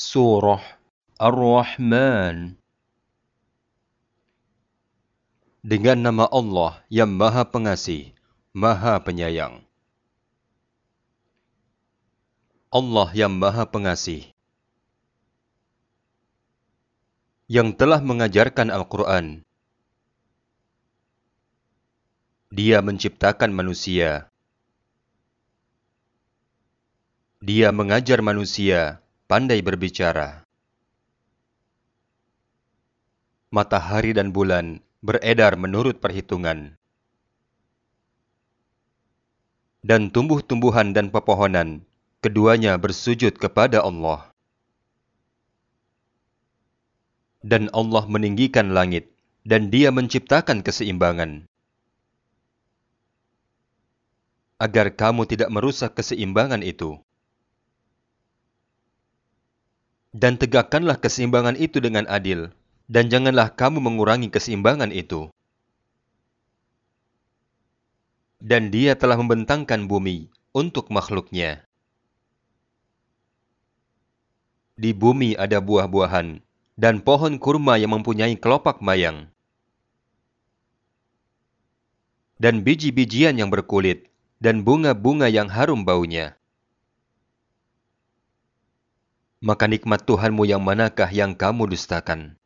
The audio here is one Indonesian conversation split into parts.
Surah Ar-Rahman Dengan nama Allah yang Maha Pengasih, Maha Penyayang. Allah yang Maha Pengasih yang telah mengajarkan Al-Quran. Dia menciptakan manusia. Dia mengajar manusia pandai berbicara. Matahari dan bulan beredar menurut perhitungan. Dan tumbuh-tumbuhan dan pepohonan, keduanya bersujud kepada Allah. Dan Allah meninggikan langit, dan dia menciptakan keseimbangan. Agar kamu tidak merusak keseimbangan itu. Dan tegakkanlah keseimbangan itu dengan adil, dan janganlah kamu mengurangi keseimbangan itu. Dan dia telah membentangkan bumi untuk makhluknya. Di bumi ada buah-buahan, dan pohon kurma yang mempunyai kelopak mayang, dan biji-bijian yang berkulit, dan bunga-bunga yang harum baunya. Maka nikmat Tuhanmu yang manakah yang kamu dustakan?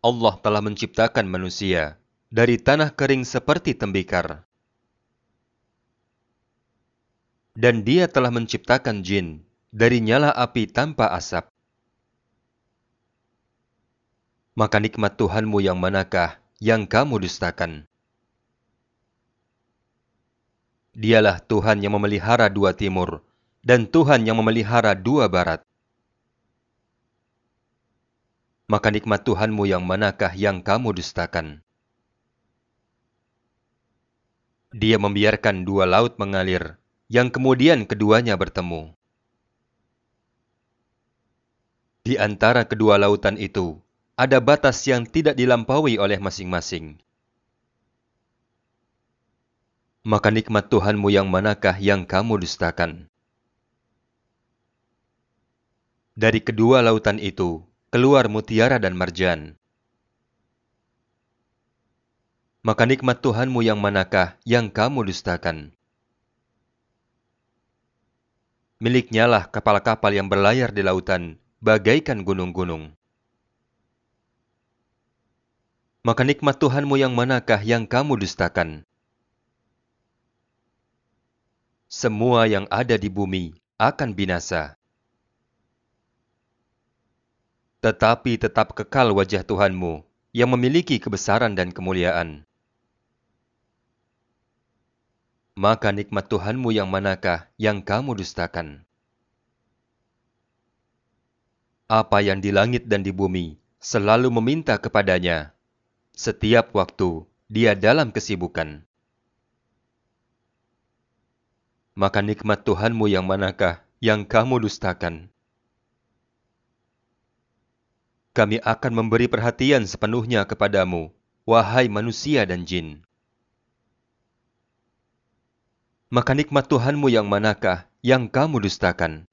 Allah telah menciptakan manusia dari tanah kering seperti tembikar. Dan dia telah menciptakan jin dari nyala api tanpa asap. Maka nikmat Tuhanmu yang manakah yang kamu dustakan? Dialah Tuhan yang memelihara dua timur, dan Tuhan yang memelihara dua barat. Maka nikmat Tuhanmu yang manakah yang kamu dustakan? Dia membiarkan dua laut mengalir, yang kemudian keduanya bertemu. Di antara kedua lautan itu, ada batas yang tidak dilampaui oleh masing-masing. Maka nikmat Tuhanmu yang manakah yang kamu dustakan? Dari kedua lautan itu, keluar mutiara dan marjan. Maka nikmat Tuhanmu yang manakah yang kamu dustakan? Miliknya lah kapal-kapal yang berlayar di lautan, bagaikan gunung-gunung. Maka nikmat Tuhanmu yang manakah yang kamu dustakan? Semua yang ada di bumi akan binasa. Tetapi tetap kekal wajah Tuhanmu yang memiliki kebesaran dan kemuliaan. Maka nikmat Tuhanmu yang manakah yang kamu dustakan? apa yang di langit dan di bumi selalu meminta kepadanya. Setiap waktu dia dalam kesibukan. Maka nikmat Tuhanmu yang manakah yang kamu dustakan? Kami akan memberi perhatian sepenuhnya kepadamu, wahai manusia dan jin. Maka nikmat Tuhanmu yang manakah yang kamu dustakan?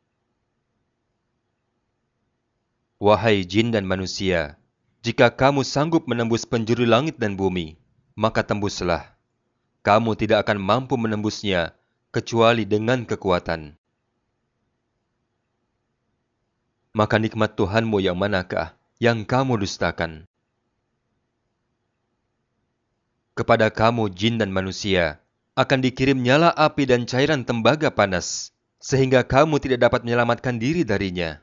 Wahai jin dan manusia, jika kamu sanggup menembus penjuru langit dan bumi, maka tembuslah. Kamu tidak akan mampu menembusnya kecuali dengan kekuatan. Maka nikmat Tuhanmu yang manakah yang kamu dustakan? Kepada kamu jin dan manusia akan dikirim nyala api dan cairan tembaga panas, sehingga kamu tidak dapat menyelamatkan diri darinya.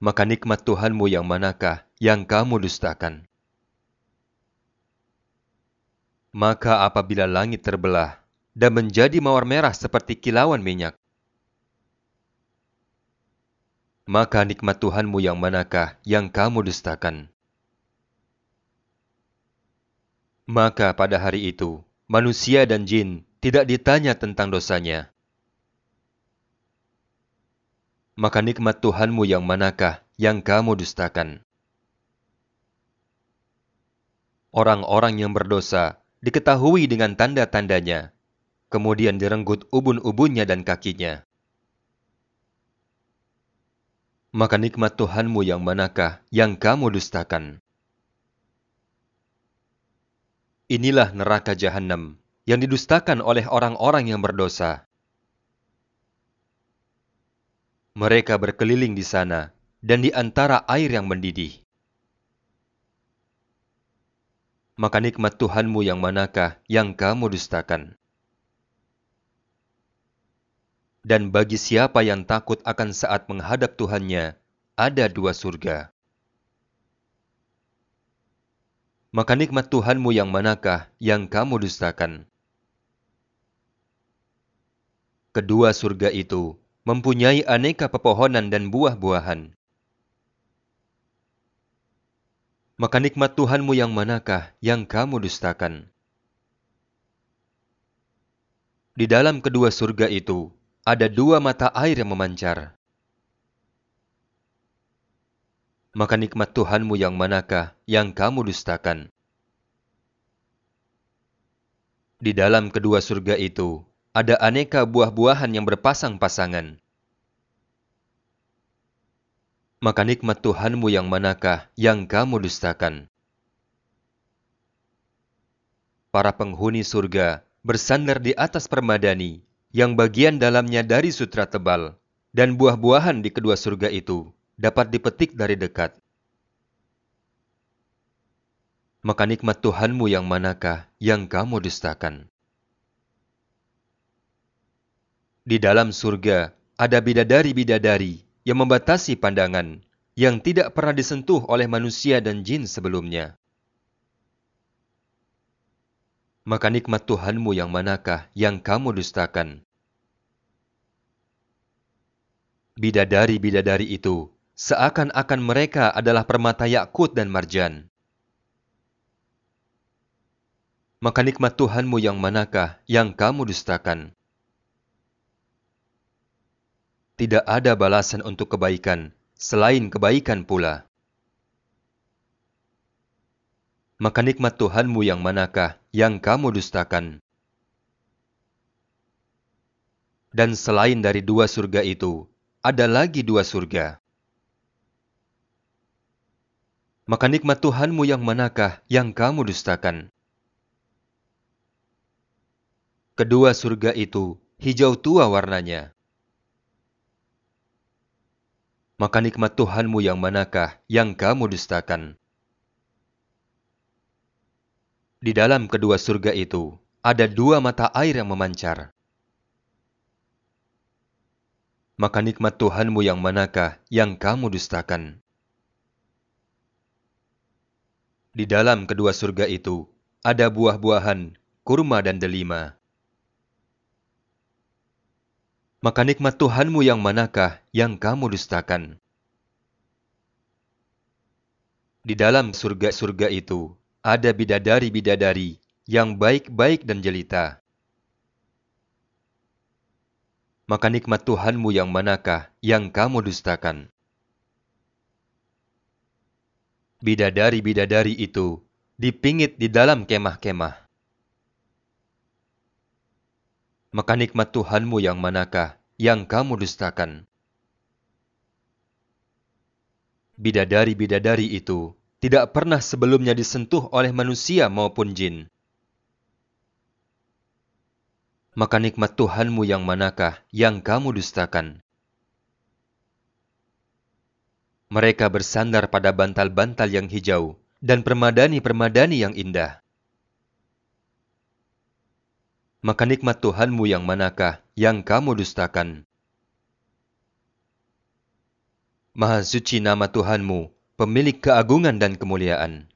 maka nikmat Tuhanmu yang manakah yang kamu dustakan? Maka apabila langit terbelah dan menjadi mawar merah seperti kilauan minyak, maka nikmat Tuhanmu yang manakah yang kamu dustakan? Maka pada hari itu, manusia dan jin tidak ditanya tentang dosanya, maka nikmat Tuhanmu yang manakah yang kamu dustakan? Orang-orang yang berdosa diketahui dengan tanda-tandanya, kemudian direnggut ubun-ubunnya dan kakinya. Maka nikmat Tuhanmu yang manakah yang kamu dustakan? Inilah neraka jahanam yang didustakan oleh orang-orang yang berdosa. Mereka berkeliling di sana dan di antara air yang mendidih. Maka nikmat Tuhanmu yang manakah yang kamu dustakan? Dan bagi siapa yang takut akan saat menghadap Tuhannya, ada dua surga. Maka nikmat Tuhanmu yang manakah yang kamu dustakan? Kedua surga itu mempunyai aneka pepohonan dan buah-buahan. Maka nikmat Tuhanmu yang manakah yang kamu dustakan? Di dalam kedua surga itu, ada dua mata air yang memancar. Maka nikmat Tuhanmu yang manakah yang kamu dustakan? Di dalam kedua surga itu, ada aneka buah-buahan yang berpasang-pasangan. Maka nikmat Tuhanmu yang manakah yang kamu dustakan? Para penghuni surga bersandar di atas permadani yang bagian dalamnya dari sutra tebal, dan buah-buahan di kedua surga itu dapat dipetik dari dekat. Maka nikmat Tuhanmu yang manakah yang kamu dustakan? Di dalam surga ada bidadari-bidadari yang membatasi pandangan, yang tidak pernah disentuh oleh manusia dan jin sebelumnya. Maka nikmat Tuhanmu yang manakah yang kamu dustakan? Bidadari-bidadari itu seakan-akan mereka adalah permata yakut dan marjan. Maka nikmat Tuhanmu yang manakah yang kamu dustakan? Tidak ada balasan untuk kebaikan selain kebaikan pula. Maka nikmat Tuhanmu yang manakah yang kamu dustakan? Dan selain dari dua surga itu, ada lagi dua surga. Maka nikmat Tuhanmu yang manakah yang kamu dustakan? Kedua surga itu hijau tua warnanya. Maka nikmat Tuhanmu yang manakah yang kamu dustakan? Di dalam kedua surga itu ada dua mata air yang memancar. Maka nikmat Tuhanmu yang manakah yang kamu dustakan? Di dalam kedua surga itu ada buah-buahan, kurma dan delima. Maka nikmat Tuhanmu yang manakah yang kamu dustakan? Di dalam surga-surga itu ada bidadari-bidadari yang baik-baik dan jelita. Maka nikmat Tuhanmu yang manakah yang kamu dustakan? Bidadari-bidadari itu dipingit di dalam kemah-kemah. Maka nikmat Tuhanmu yang manakah yang kamu dustakan? Bidadari-bidadari itu tidak pernah sebelumnya disentuh oleh manusia maupun jin. Maka nikmat Tuhanmu yang manakah yang kamu dustakan? Mereka bersandar pada bantal-bantal yang hijau dan permadani-permadani yang indah. Maka nikmat Tuhanmu yang manakah yang kamu dustakan? Maha suci nama Tuhanmu pemilik keagungan dan kemuliaan.